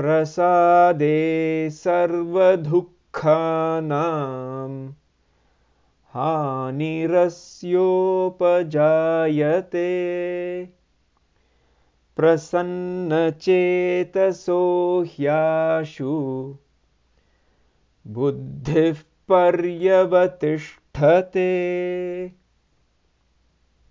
प्रसादे सर्वदुःखानां हानिरस्योपजायते। प्रसन्नचेतसो ह्याशु बुद्धिः पर्यवतिष्ठते।